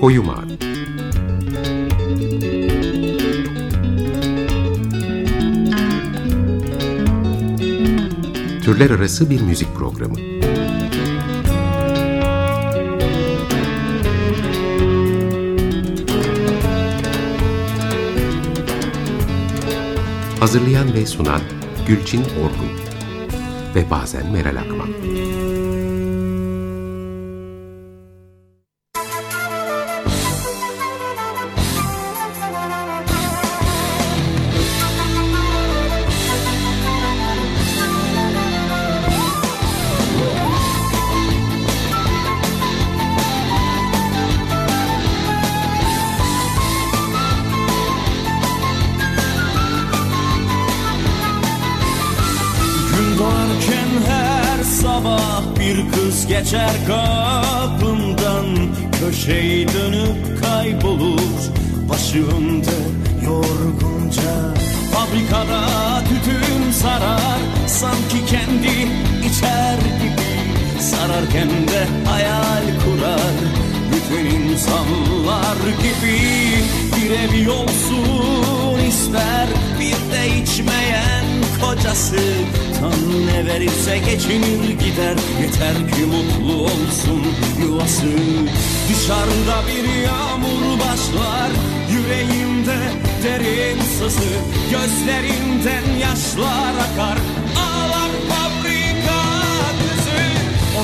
Koyu Mavi Türler Arası bir müzik programı. Hazırlayan ve sunan Gülçin Orgun ve bazen Meral Akman.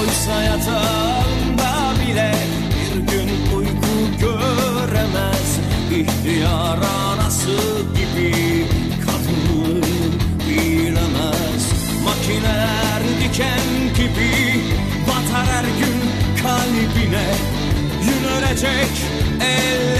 Oysa yatağında bile Bir gün uyku göremez. İhtiyar anası gibi Makineler diken gibi batar her gün kalbine. Yün örecek elleri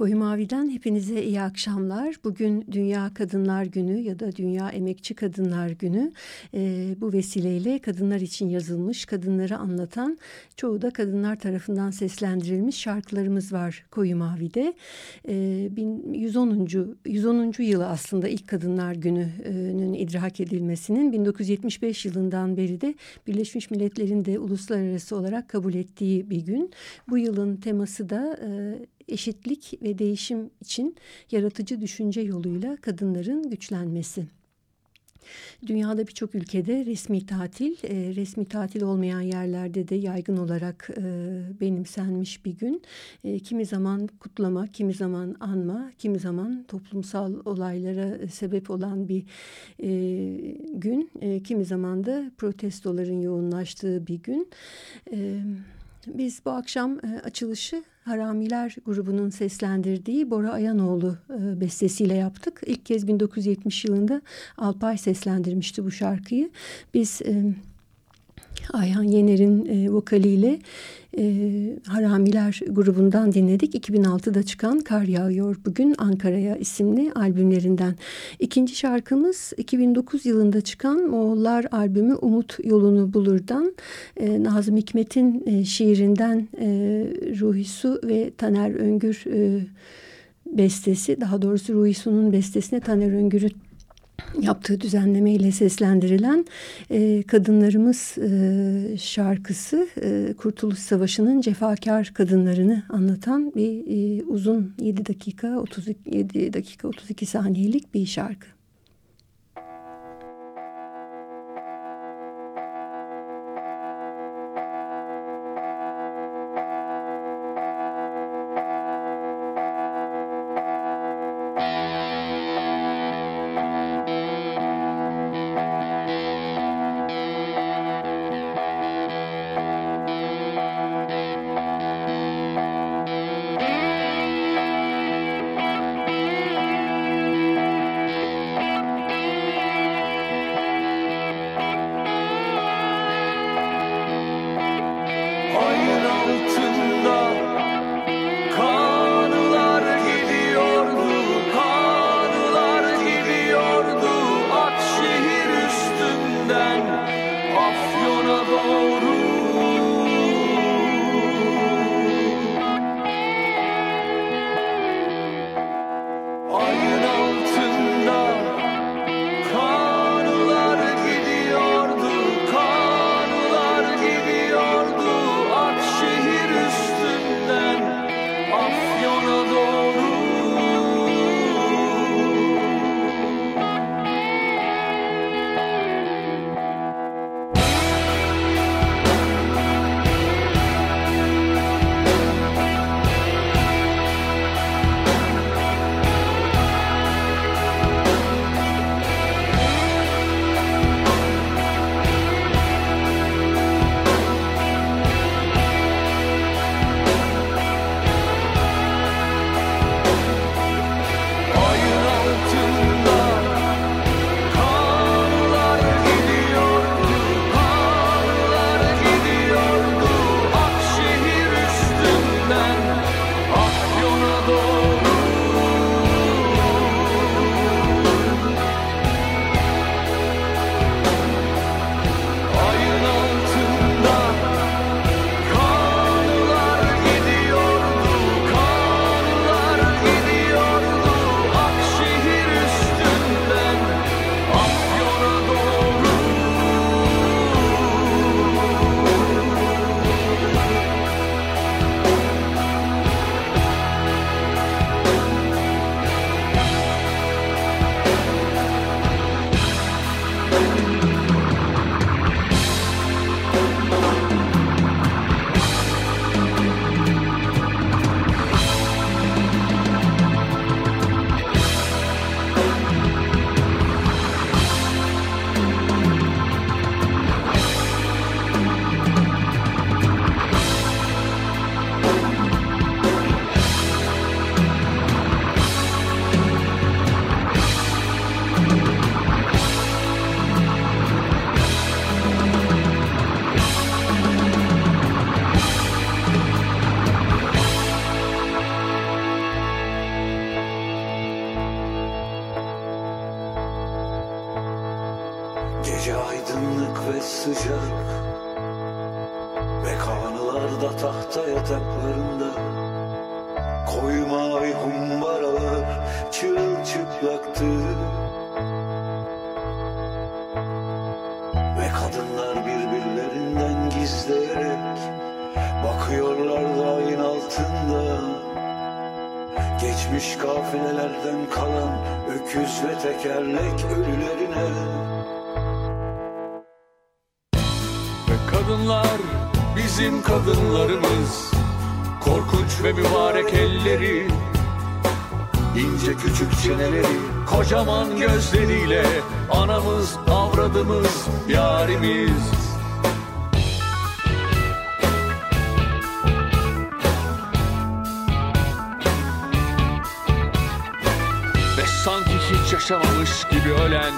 Koyu Mavi'den hepinize iyi akşamlar. Bugün Dünya Kadınlar Günü ya da Dünya Emekçi Kadınlar Günü. E, bu vesileyle kadınlar için yazılmış, kadınları anlatan, çoğu da kadınlar tarafından seslendirilmiş şarkılarımız var Koyu Mavi'de. E, 110. 110. yılı aslında ilk Kadınlar Günü'nün idrak edilmesinin 1975 yılından beri de Birleşmiş Milletler'in de uluslararası olarak kabul ettiği bir gün. Bu yılın teması da e, eşitlik ve değişim için yaratıcı düşünce yoluyla kadınların güçlenmesi. Dünyada birçok ülkede resmi tatil, e, resmi tatil olmayan yerlerde de yaygın olarak e, benimsenmiş bir gün. E, kimi zaman kutlama, kimi zaman anma, kimi zaman toplumsal olaylara sebep olan bir e, gün. E, kimi zaman da protestoların yoğunlaştığı bir gün. Evet. Biz bu akşam e, açılışı Haramiler grubunun seslendirdiği Bora Ayanoğlu e, bestesiyle yaptık. İlk kez 1970 yılında Alpay seslendirmişti bu şarkıyı. Biz e, Ayhan Yener'in vokaliyle e, Haramiler grubundan dinledik. 2006'da çıkan Kar Yağıyor Bugün Ankara'ya isimli albümlerinden. İkinci şarkımız 2009 yılında çıkan Moğollar albümü Umut Yolunu Bulur'dan e, Nazım Hikmet'in e, şiirinden e, Ruhi Su ve Taner Öngür e, bestesi daha doğrusu Ruhi Su'nun bestesine Taner Öngür'ü yaptığı düzenlemeyle seslendirilen e, Kadınlarımız e, şarkısı e, Kurtuluş Savaşı'nın cefakar kadınlarını anlatan bir e, uzun 7 dakika 37 dakika 32 saniyelik bir şarkı. Gitmiş kafilelerden kalan öküz ve tekerlek ölülerine. Ve kadınlar bizim kadınlarımız. Korkunç ve mübarek elleri. İnce küçük çeneleri Kocaman gözleriyle Anamız, avradımız, yarimiz. Yaşamamış gibi ölen.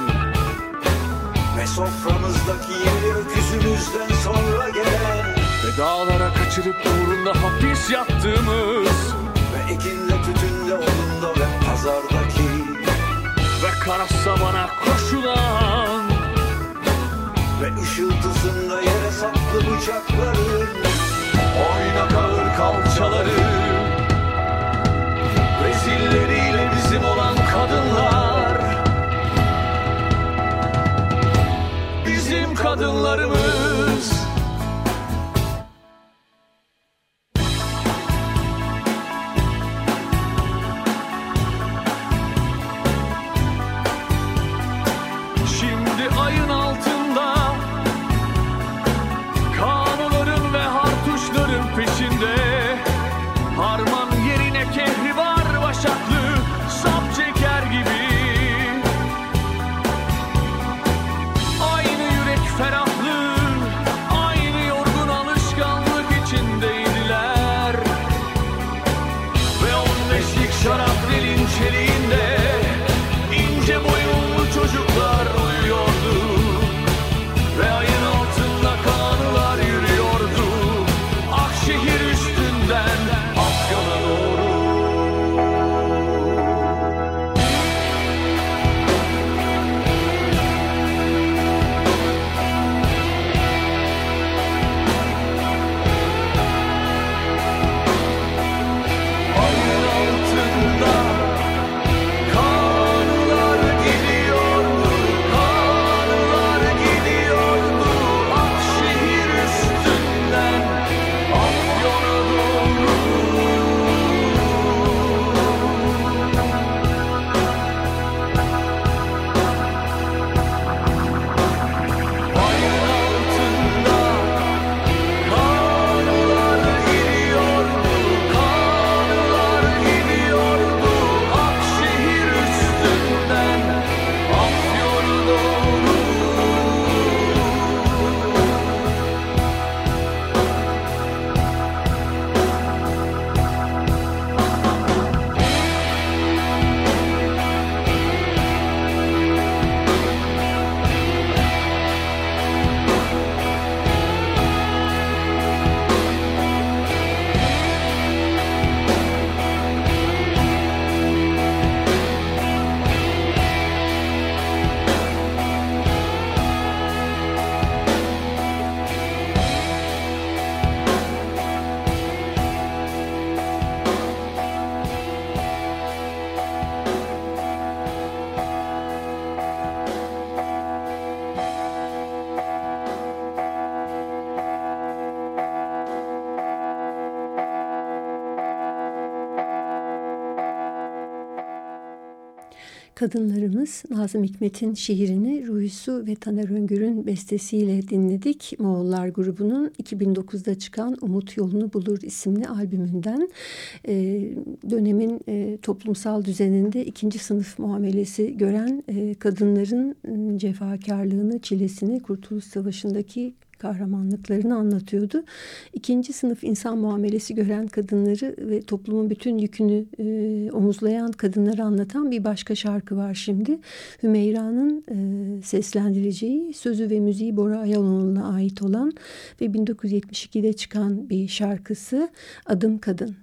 Ve soframızdaki yeri öküzümüzden sonra gelen Ve dağlara kaçırıp uğrunda hapis yattığımız. Ve ekinle tütünle odunda ve pazardaki Ve kara sabana koşulan. Ve ışıltısında yere saplı bıçakların Oynak ağır kalçaları. Rezilleriyle bizim olan kadınlar kadınlarımız Kadınlarımız Nazım Hikmet'in şiirini Ruhisu ve Taner Öngör'ün bestesiyle dinledik. Moğollar grubunun 2009'da çıkan Umut Yolunu Bulur isimli albümünden e, dönemin e, toplumsal düzeninde ikinci sınıf muamelesi gören e, kadınların e, cefakarlığını, çilesini Kurtuluş Savaşı'ndaki kahramanlıklarını anlatıyordu. İkinci sınıf insan muamelesi gören kadınları ve toplumun bütün yükünü e, omuzlayan kadınları anlatan bir başka şarkı var şimdi. Hümeyra'nın e, seslendireceği sözü ve müziği Bora Ayaloğlu'na ait olan ve 1972'de çıkan bir şarkısı Adım Kadın.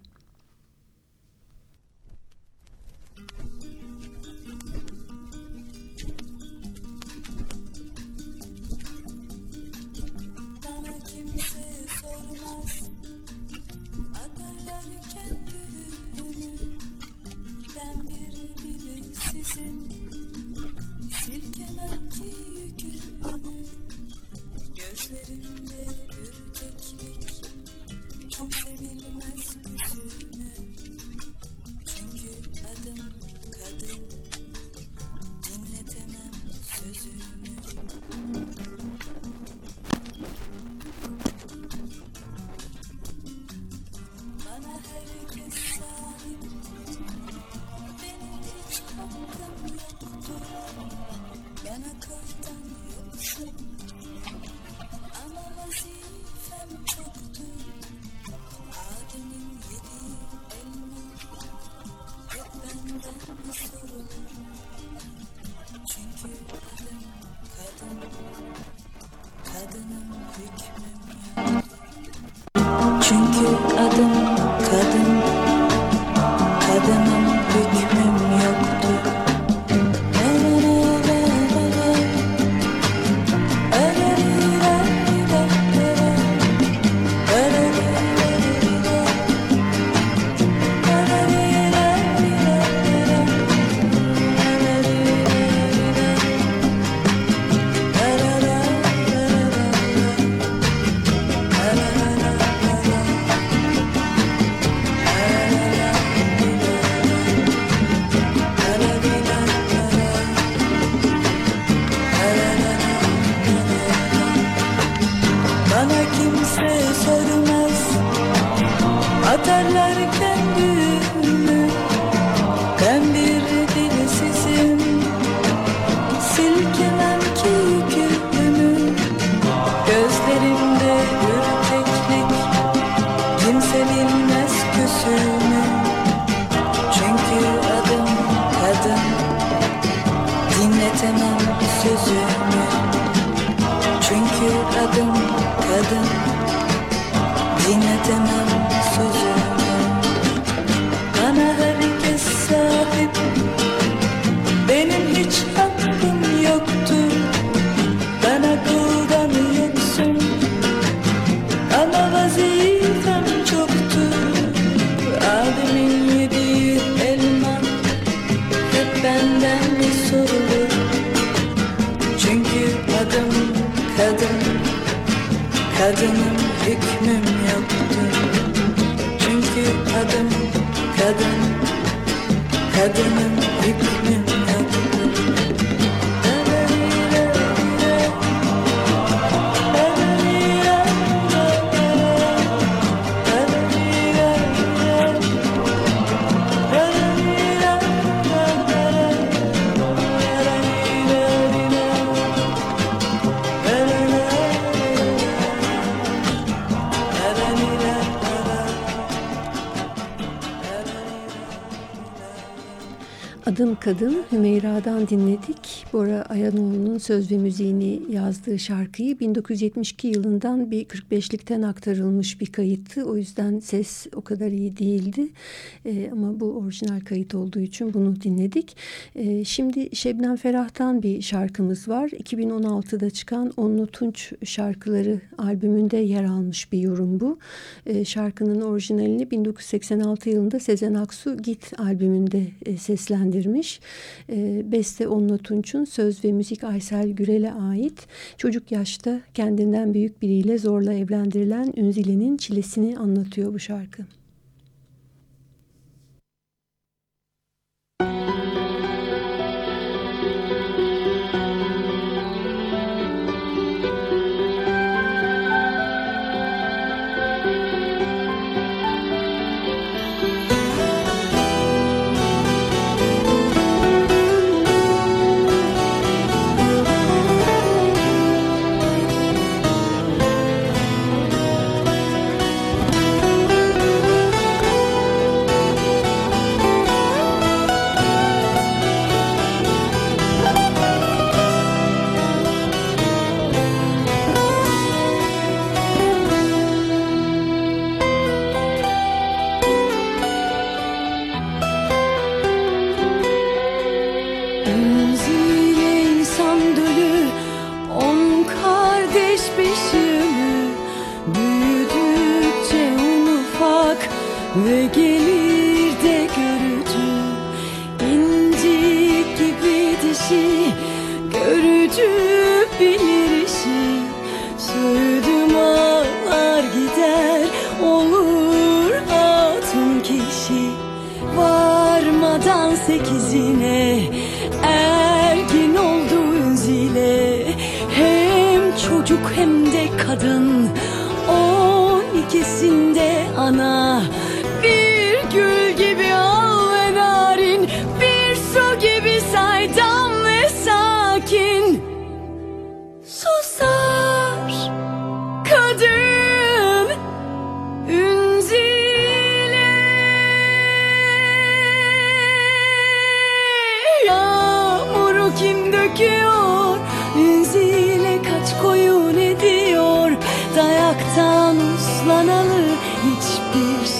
life Kadının hükmüm Kadın Hümeyra'dan dinledik. Bora Ayanoğlu'nun söz ve müziğini yazdığı şarkıyı 1972 yılından bir 45'likten aktarılmış bir kayıttı. O yüzden ses o kadar iyi değildi. Ee, ama bu orijinal kayıt olduğu için bunu dinledik. Ee, şimdi Şebnem Ferah'tan bir şarkımız var. 2016'da çıkan Onlu Tunç şarkıları albümünde yer almış bir yorum bu. Ee, şarkının orijinalini 1986 yılında Sezen Aksu Git albümünde e, seslendirmiş. E, beste Onla Tunç'un söz ve müzik Aysel Gürel'e ait. Çocuk yaşta kendinden büyük biriyle zorla evlendirilen Ünzile'nin çilesini anlatıyor bu şarkı.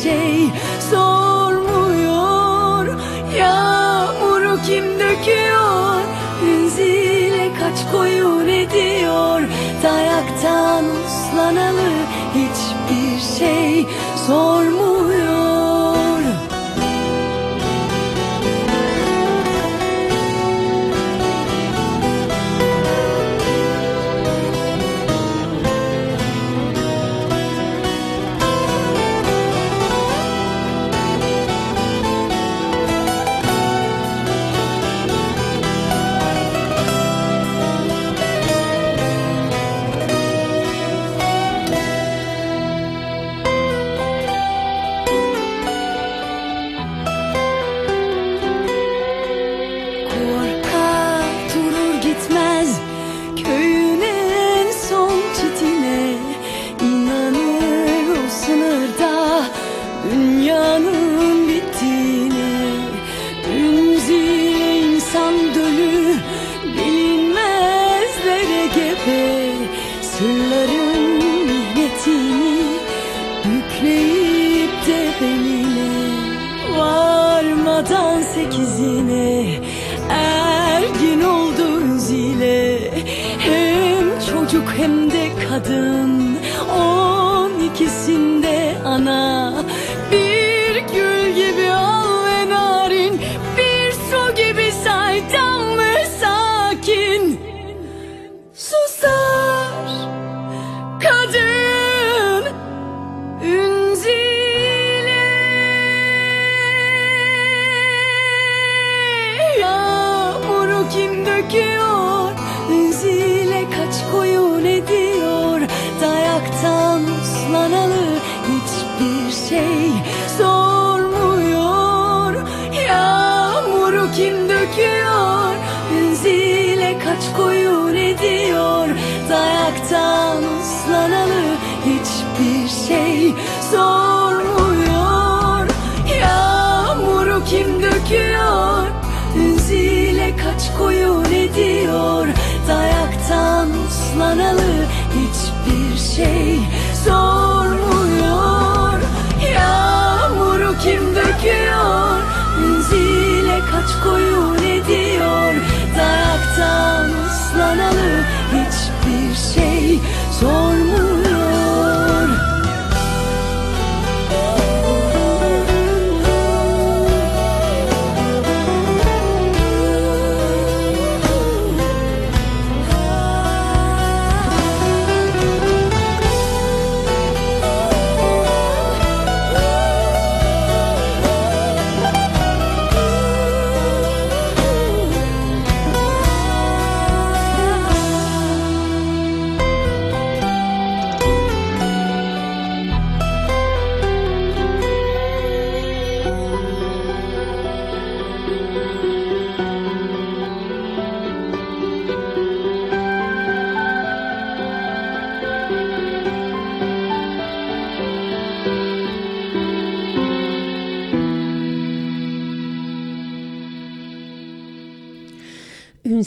Şey sormuyor. Yağmuru kim döküyor? Ünzile kaç koyun ediyor? Dayaktan uslanalı hiçbir şey sormuyor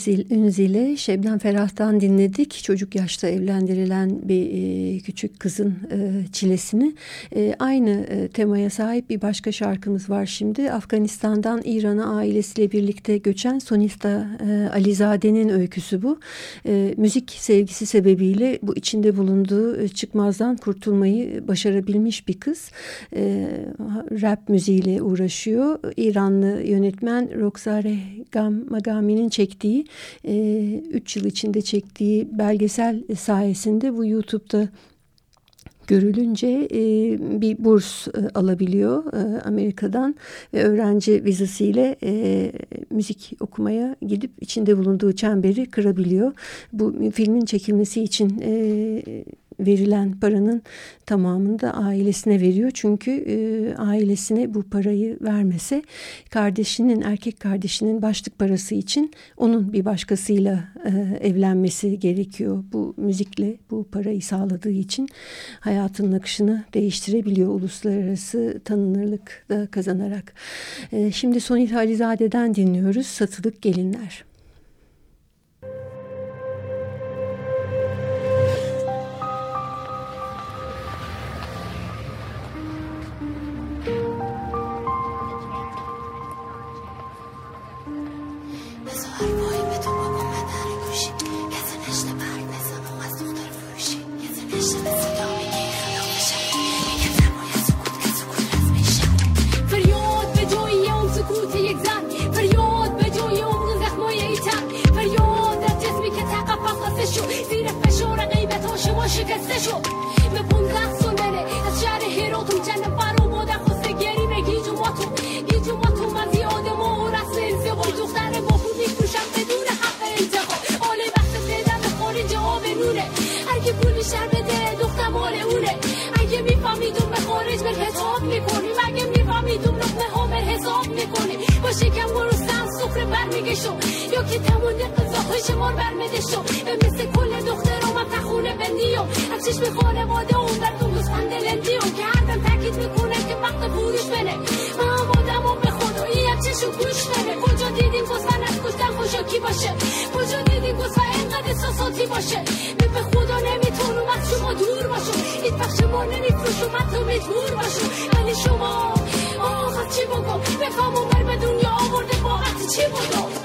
Ünzil, Ünzil'e Şebnem Ferah'tan dinledik. Çocuk yaşta evlendirilen bir e, küçük kızın e, çilesini. E, aynı e, temaya sahip bir başka şarkımız var şimdi. Afganistan'dan İran'a ailesiyle birlikte göçen sonista e, Alizade'nin öyküsü bu. E, müzik sevgisi sebebiyle bu içinde bulunduğu e, çıkmazdan kurtulmayı başarabilmiş bir kız. E, rap müziğiyle uğraşıyor. İranlı yönetmen Roxare Magami'nin çektiği 3 yıl içinde çektiği belgesel sayesinde bu YouTube'da görülünce e, bir burs e, alabiliyor e, Amerika'dan ve öğrenci vizesiyle e, müzik okumaya gidip içinde bulunduğu çemberi kırabiliyor. Bu filmin çekilmesi için e, verilen paranın tamamını da ailesine veriyor. Çünkü e, ailesine bu parayı vermese kardeşinin erkek kardeşinin başlık parası için onun bir başkasıyla e, evlenmesi gerekiyor. Bu müzikle bu parayı sağladığı için hayatının akışını değiştirebiliyor uluslararası tanınırlık da kazanarak. E, şimdi Sonit Halizade'den dinliyoruz Satılık Gelinler. شکسته شد به 15 سال بره از شهر هراتون جنب برا مادر خواسته گری به گیج و ماتون گیج و ماتون من زیاده ما و رسم ازدواج دختر با میفروشم بدون حق انتخاب حال وقت به خارج آب نوره. هرکی پول بیشتر بده دختر مال اونه. اگه میفهمیدون به خارج بر حساب می‌کنیم اگه میفهمیدون لقمه ها بر حساب می‌کنیم با شکم گرستن سفره برمیگه شو یا که تمام قضاهای شمار برمده شو به مثل کل از چشم خانواده اون بر تو گوزفند لندیو که هردم تاکید می‌کنه که وقت فروش بره من هم آدم به خدایی هم چشم گوش بره کجا دیدیم گوزفند از کشتن خوشا کی باشه؟ کجا دیدیم گوزفند اینقدر احساساتی باشه؟ من به خدا نمی‌تونم از شما دور باشم. هیچ وقت شما نمیفروشم حتی مجبور باشم. ولی شما آخه چی بگم؟ بفهم عمر به دنیا آورده با چی بگم؟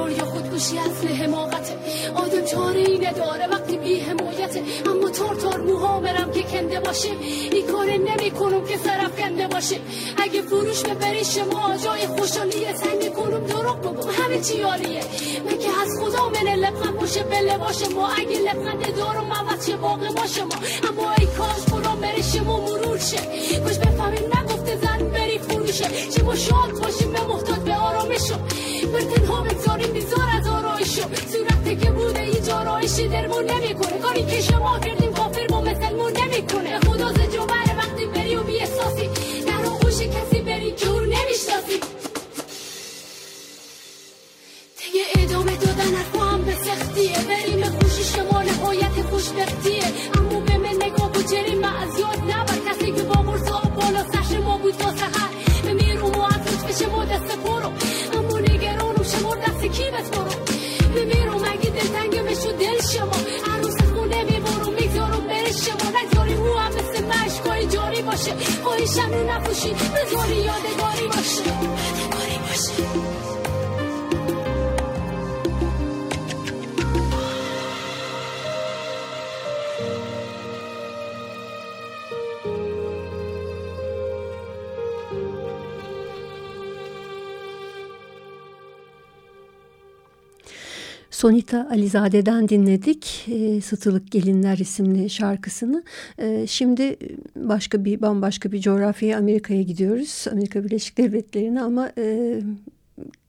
خودکشی اصل حماقته. آدم چاره اینه داره وقتی بی حمایته. اما تار تار موها برم که کنده باشه. این کار نمی کنم که سرف کنده باشه. اگه فروش ببری شما جای خوشحالیه. سنگ کنم دروغ بگم. همه چی عالیه. من که از خدا من لبخند باشه بله باشه ما اگه لبخند دارم عوض چه باقی ما اما ای کاش برام بره شما مرور شه. کاش بفهمیم نگفته زن بری فروشه. چه ما شاد باشیم به محتاج بشو. مرتن ها بگذاریم بیزار از آرایشو صورت که بوده ای آرایشی درمون نمی کنه کاری که شما کردیم کافر با مسلمون نمی کنه خدا زجو بر وقتی بری و بی احساسی رو خوش کسی بری جور نمی نمی‌شناسی. دیگه ادامه دادن حرفو هم به سختیه. بریم خوشی شما نهایت خوش بختیه. اما به من نگاه بجریم یاد نبر. کسی که با برس آب بالا سش ما بود واسه به میرو و از خوش بشه ما دست برو دست کی بسپرو به میرو مگه دلتنگ بشو دل شما. عروس خونه میبرو می‌گذارم بره شما. نگذاری مو هم مثل مشکای جاری باشه. خواهیشم رو نپوشی بذاری یادگاری باشه. یادگاری باشه. Sonita Alizade'den dinledik e, Sıtılık Gelinler isimli şarkısını. E, şimdi başka bir bambaşka bir coğrafyaya Amerika'ya gidiyoruz. Amerika Birleşik Devletleri'ne ama e,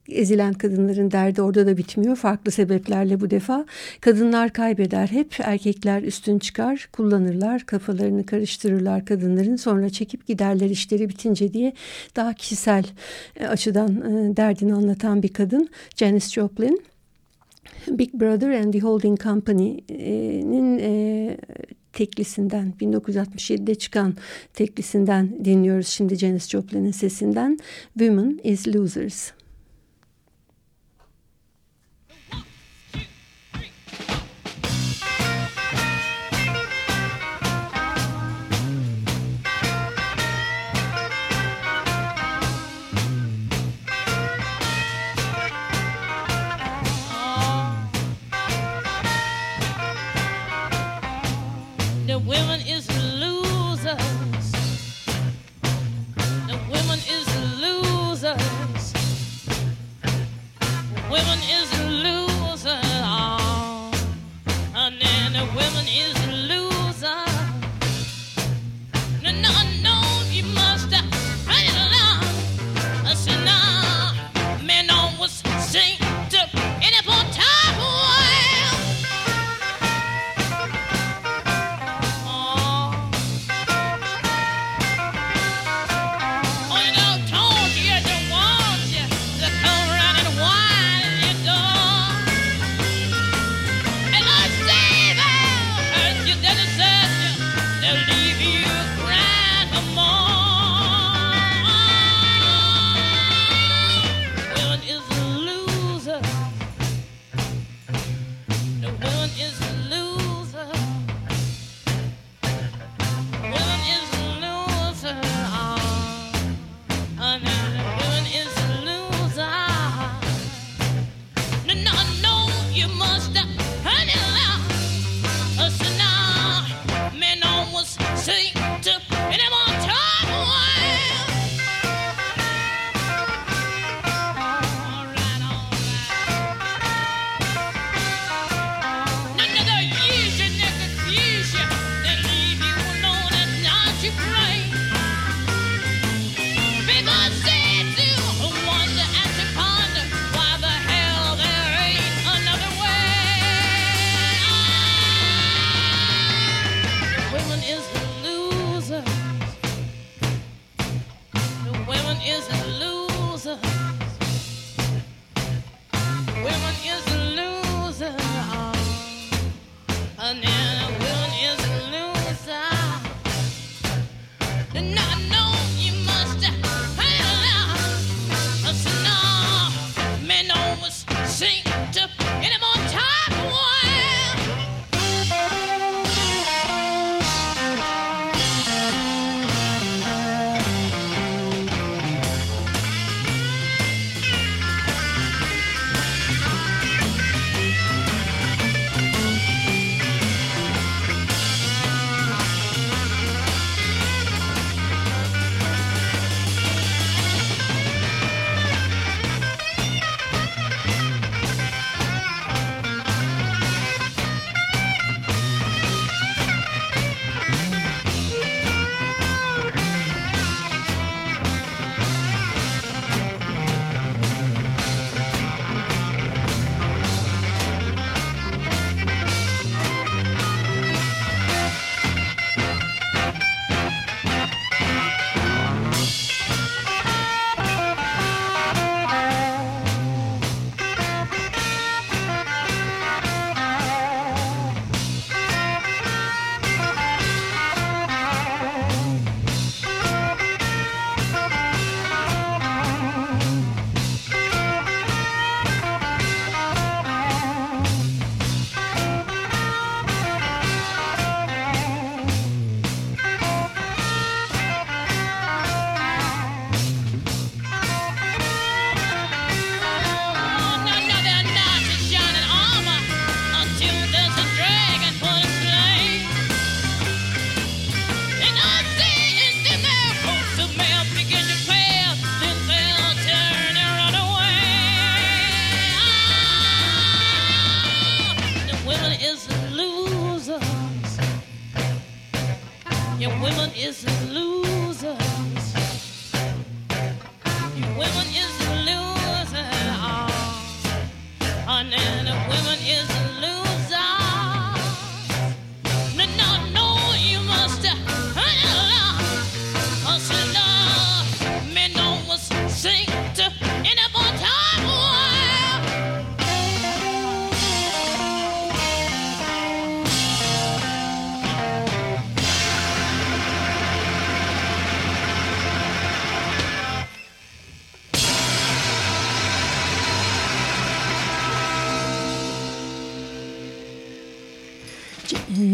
ezilen kadınların derdi orada da bitmiyor. Farklı sebeplerle bu defa. Kadınlar kaybeder hep. Erkekler üstün çıkar, kullanırlar, kafalarını karıştırırlar kadınların. Sonra çekip giderler işleri bitince diye daha kişisel e, açıdan e, derdini anlatan bir kadın. Janis Joplin. Big Brother and the Holding Company'nin e, teklisinden 1967'de çıkan teklisinden dinliyoruz şimdi Janis Joplin'in sesinden Women is Losers.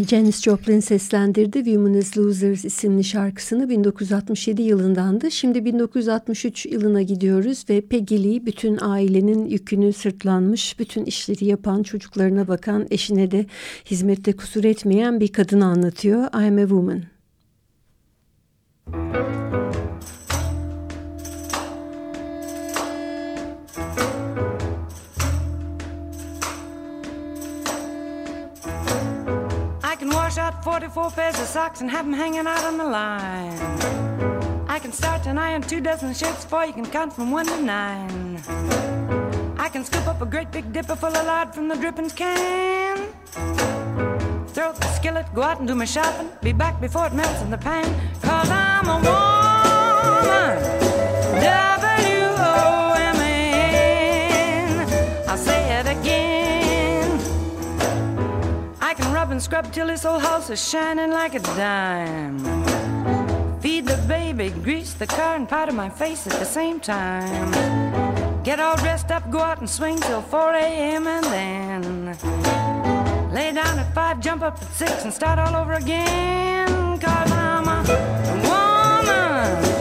Janis Joplin seslendirdi Women is Losers isimli şarkısını 1967 yılındandı. Şimdi 1963 yılına gidiyoruz ve Peggy Lee bütün ailenin yükünü sırtlanmış, bütün işleri yapan, çocuklarına bakan, eşine de hizmette kusur etmeyen bir kadını anlatıyor. I'm a Woman. wash out 44 pairs of socks and have them hanging out on the line. I can start to iron two dozen shirts for you can count from one to nine. I can scoop up a great big dipper full of lard from the drippings can. Throw the skillet, go out and do my shopping. Be back before it melts in the pan. Cause I'm a woman. And scrub till this old house is shining like a dime. Feed the baby, grease the car, and powder my face at the same time. Get all dressed up, go out and swing till 4 a.m. and then lay down at 5, jump up at 6, and start all over again. Cause I'm a woman.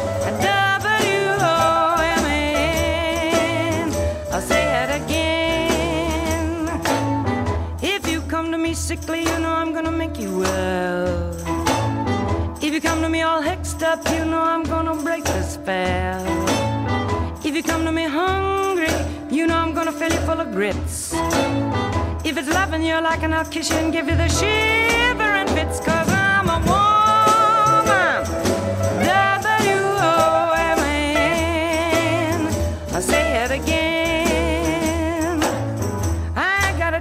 Sickly, you know I'm gonna make you well. If you come to me all hexed up, you know I'm gonna break the spell. If you come to me hungry, you know I'm gonna fill you full of grits. If it's loving you like and I'll kiss you and give you the shiver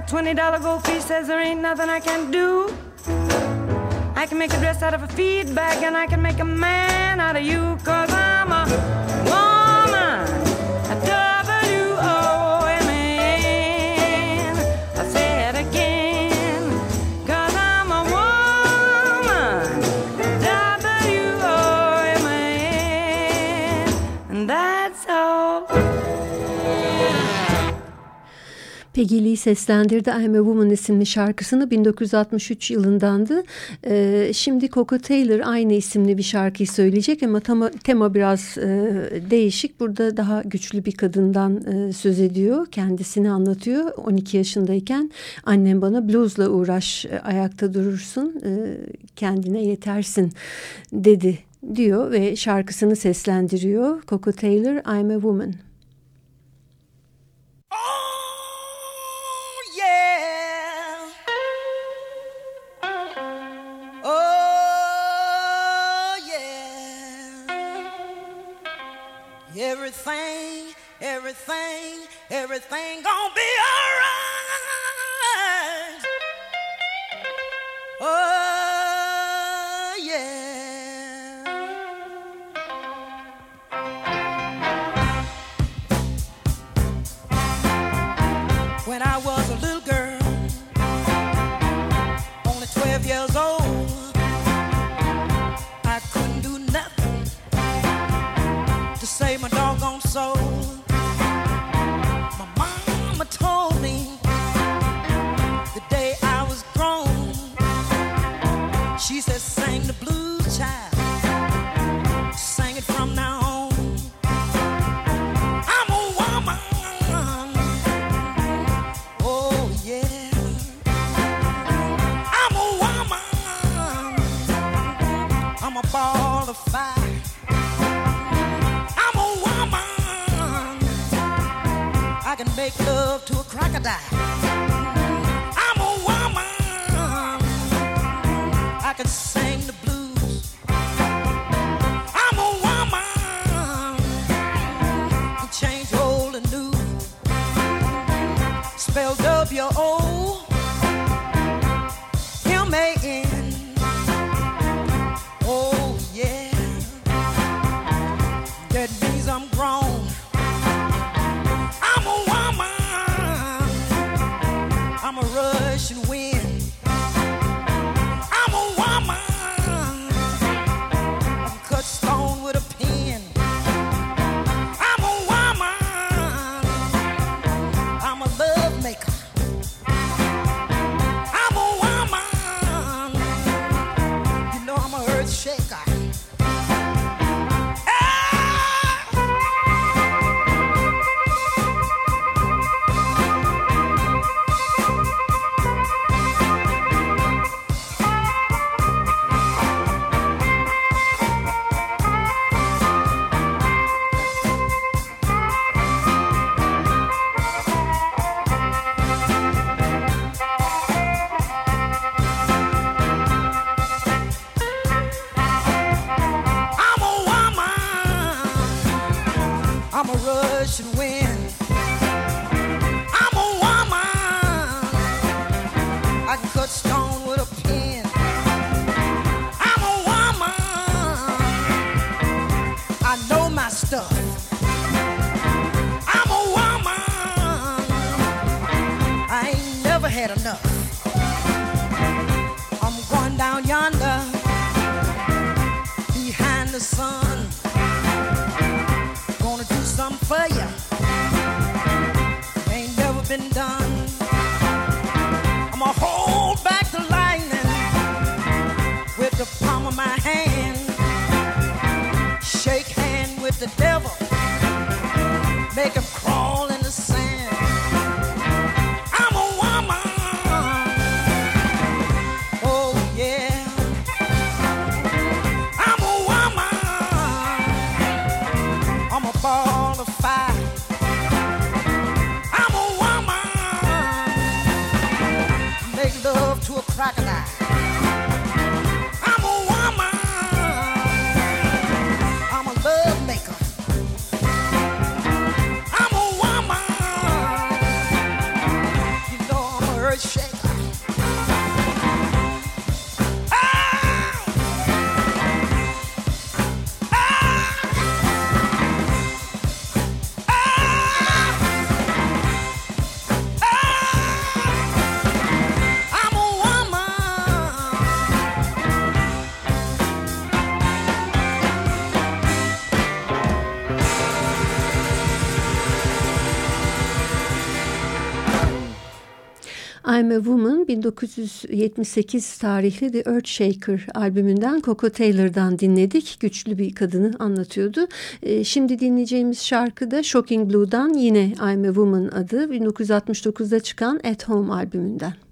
A $20 gold piece, says there ain't nothing I can do. I can make a dress out of a feed bag and I can make a man out of you Peggy Lee seslendirdi I'm a Woman isimli şarkısını 1963 yılındandı. Ee, şimdi Coco Taylor aynı isimli bir şarkıyı söyleyecek ama tema, tema biraz e, değişik. Burada daha güçlü bir kadından e, söz ediyor. Kendisini anlatıyor. 12 yaşındayken annem bana bluesla uğraş e, ayakta durursun e, kendine yetersin dedi diyor ve şarkısını seslendiriyor. Coco Taylor I'm a Woman. Everything, everything, everything gonna be alright. Oh, yeah. When I 1978 tarihli The Earthshaker albümünden Coco Taylor'dan dinledik. Güçlü bir kadını anlatıyordu. Ee, şimdi dinleyeceğimiz şarkı da Shocking Blue'dan yine I'm a Woman adı 1969'da çıkan At Home albümünden.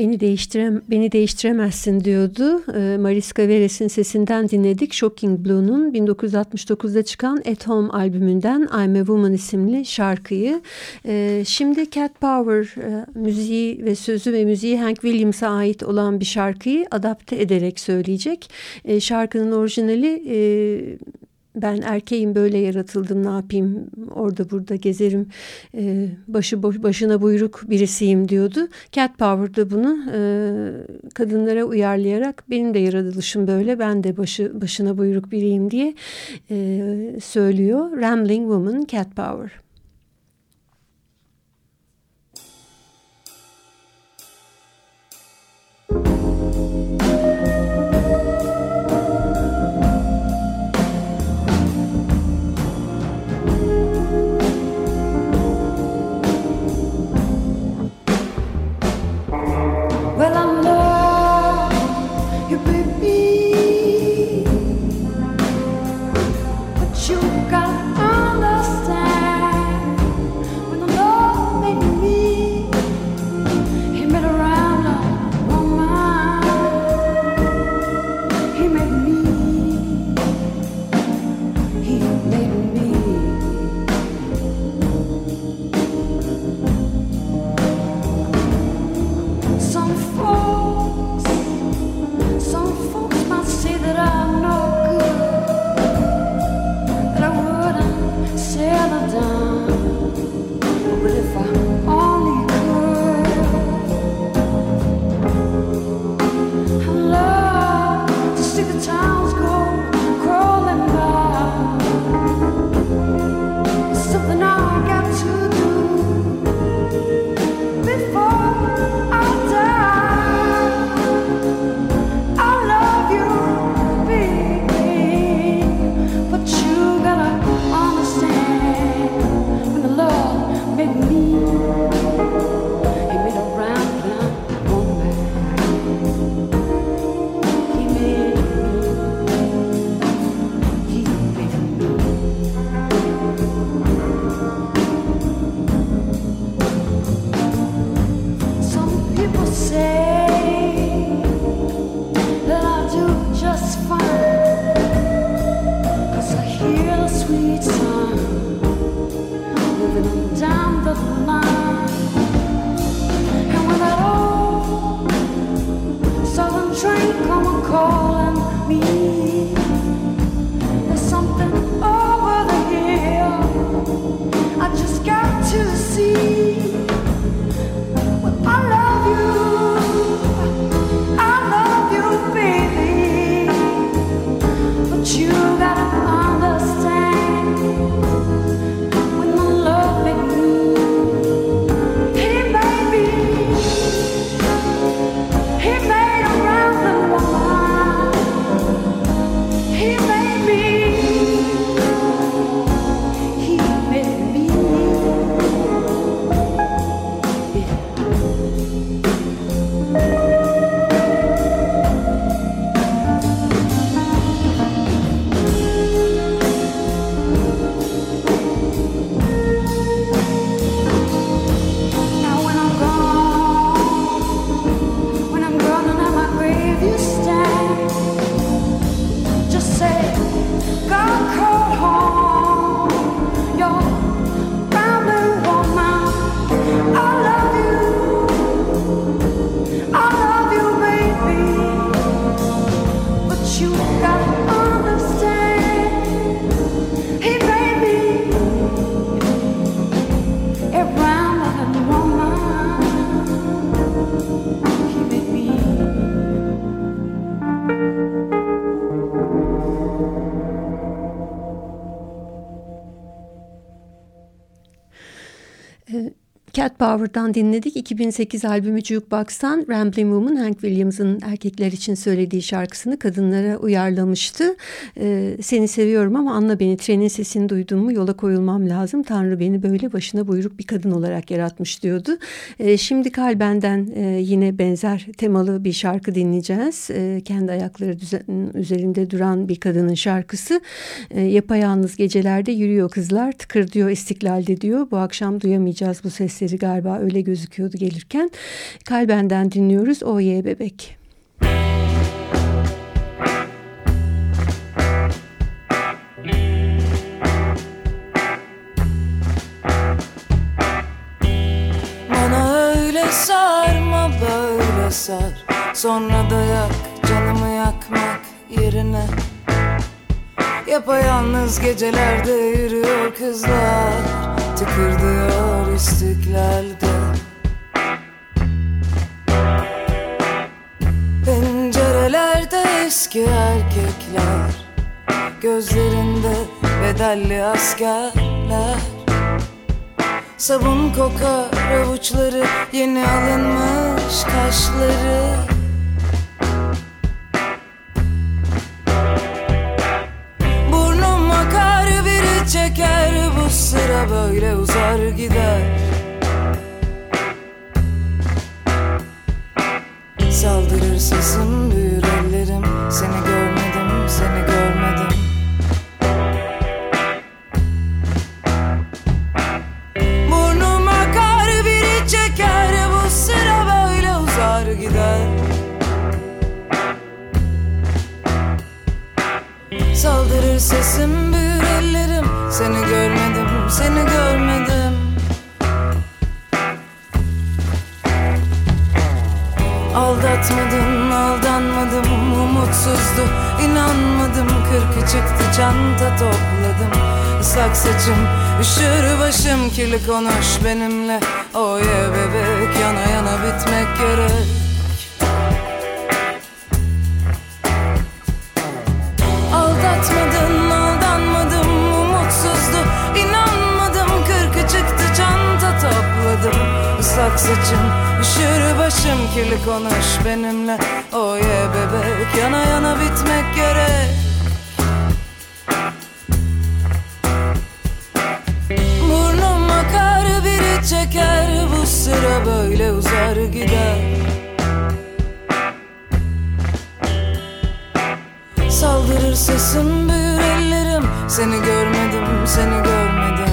Beni değiştirem beni değiştiremezsin diyordu. E, Mariska Veres'in sesinden dinledik. Shocking Blue'nun 1969'da çıkan At Home albümünden I'm a Woman isimli şarkıyı. E, şimdi Cat Power e, müziği ve sözü ve müziği Hank Williams'a ait olan bir şarkıyı adapte ederek söyleyecek. E, şarkının orijinali e, ben erkeğim böyle yaratıldım ne yapayım orada burada gezerim e, başı başına buyruk birisiyim diyordu. Cat Power da bunu e, kadınlara uyarlayarak benim de yaratılışım böyle ben de başı başına buyruk biriyim diye e, söylüyor. Rambling Woman Cat Power. Cat Power'dan dinledik. 2008 albümü Jukebox'tan Rambling Woman Hank Williams'ın erkekler için söylediği şarkısını kadınlara uyarlamıştı. Ee, seni seviyorum ama anla beni trenin sesini duydun mu yola koyulmam lazım. Tanrı beni böyle başına buyruk bir kadın olarak yaratmış diyordu. Ee, şimdi Kalben'den e, yine benzer temalı bir şarkı dinleyeceğiz. Ee, kendi ayakları üzerinde duran bir kadının şarkısı. Ee, yapayalnız gecelerde yürüyor kızlar tıkır diyor istiklalde diyor. Bu akşam duyamayacağız bu sesleri benzeri galiba öyle gözüküyordu gelirken. Kalben'den dinliyoruz Oye Bebek. Bana öyle sarma böyle sar Sonra da yak canımı yakmak yerine Yapayalnız gecelerde yürüyor kızlar Tıkırdıyor istiklalde Pencerelerde eski erkekler Gözlerinde bedelli askerler. Sabun kokar avuçları Yeni alınmış kaşları sıra böyle uzar gider. Saldırır sesim büyür ellerim. Seni görmedim seni görmedim. Burnum akar biri çeker Bu sıra böyle uzar gider. Saldırır sesim büyür ellerim. Seni görmedim seni görmedim. Aldatmadın aldanmadım umutsuzdu inanmadım. Kırkı çıktı çanta topladım. Islak saçım üşür başım kirli konuş benimle. Oye bebek yana yana bitmek gerek. Aldatmadın saçım. Üşür başım kirli konuş benimle. Oye bebek yana yana bitmek gerek. Burnum akar biri çeker. Bu sıra böyle uzar gider. Saldırır sesim büyür ellerim. Seni görmedim seni görmedim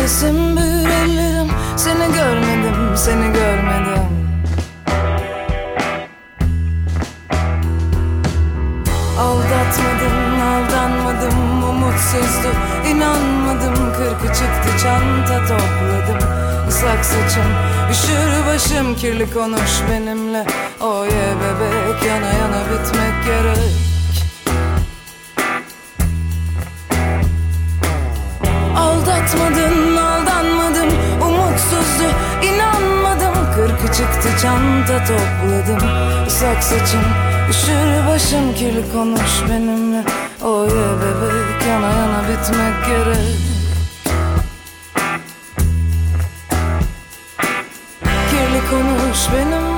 sesim büyür ellerim. Seni görmedim seni görmedim. Aldatmadın aldanmadım umutsuzdu. İnanmadım Kırkı çıktı çanta topladım. Islak saçım üşür başım kirli konuş benimle. Oye bebek yana yana bitmek gerek Aldatmadın aldanmadım umutsuzdu inanmadım. Kırkı çıktı çanta topladım. Islak saçım üşür başım kirli konuş benimle. Oye bebek yana yana bitmek gerek Kirli konuş benimle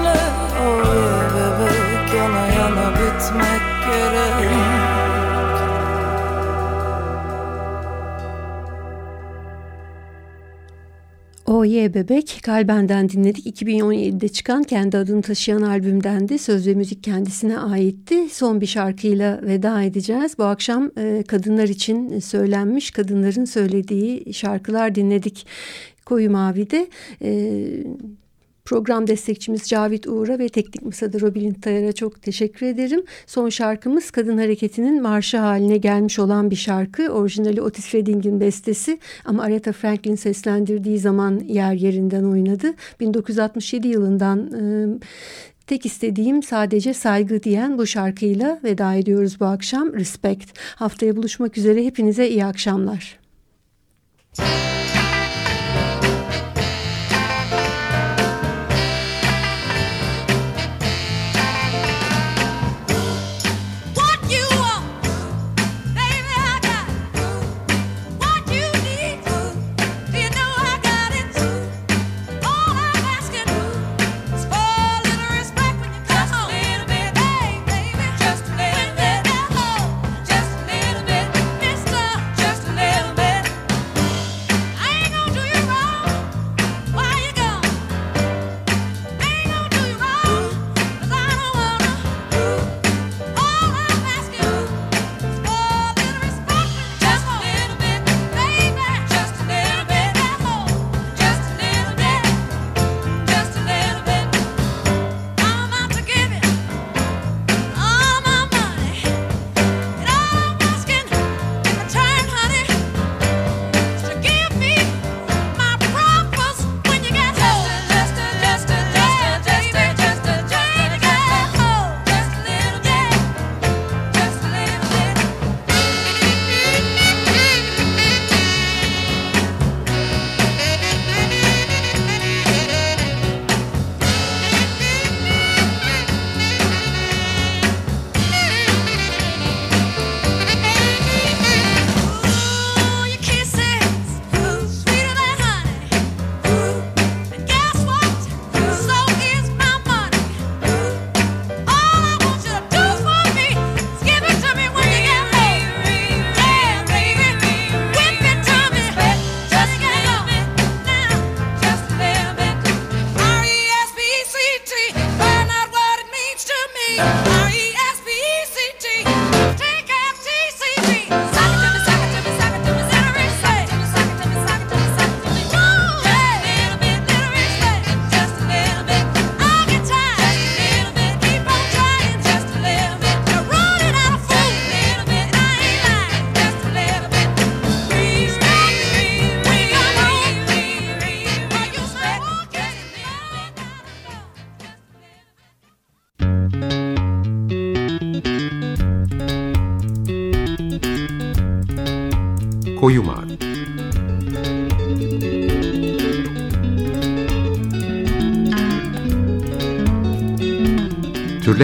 Oye Bebek Kalben'den dinledik. 2017'de çıkan kendi adını taşıyan albümdendi. Söz ve müzik kendisine aitti. Son bir şarkıyla veda edeceğiz. Bu akşam e, kadınlar için söylenmiş, kadınların söylediği şarkılar dinledik. Koyu Mavi'de e, Program destekçimiz Cavit Uğur'a ve teknik masada Robin Tayar'a çok teşekkür ederim. Son şarkımız Kadın Hareketi'nin marşı haline gelmiş olan bir şarkı. Orijinali Otis Redding'in bestesi ama Aretha Franklin seslendirdiği zaman yer yerinden oynadı. 1967 yılından e, Tek istediğim sadece saygı diyen bu şarkıyla veda ediyoruz bu akşam. Respect. Haftaya buluşmak üzere hepinize iyi akşamlar. Koyu